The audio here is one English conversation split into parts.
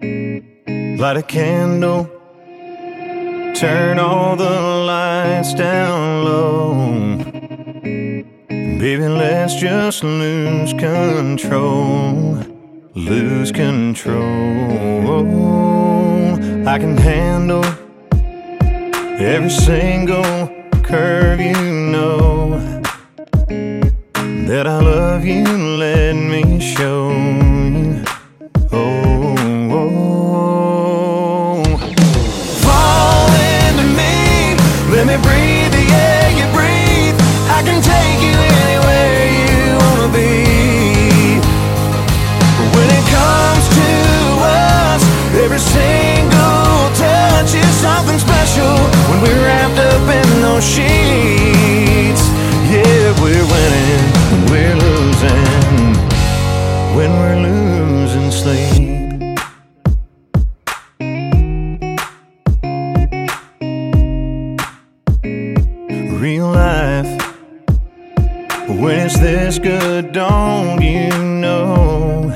Light a candle, turn all the lights down low. Baby, let's just lose control. Lose control. I can handle every single curve you know. That I love you, sheets, yeah, we're winning, we're losing. When we're losing sleep. Real life when it's this good, don't you know?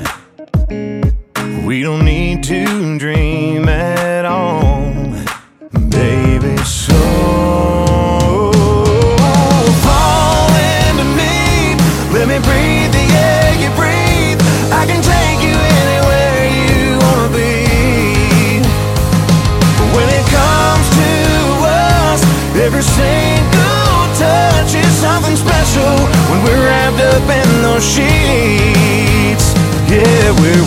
Single touch is something special. When we're wrapped up in those sheets, yeah, we're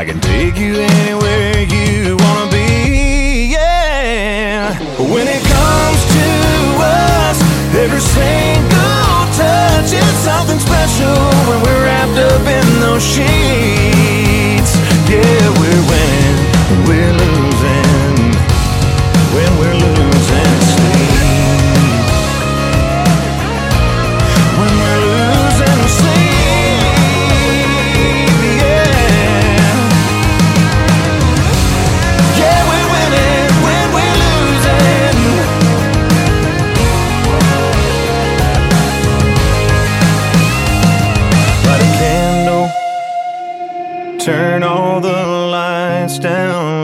I can take you anywhere you wanna be, yeah. When it comes to us, every single touch is something special when we're wrapped up in those sheets. Yeah, we're winning, we're Turn all the lights down.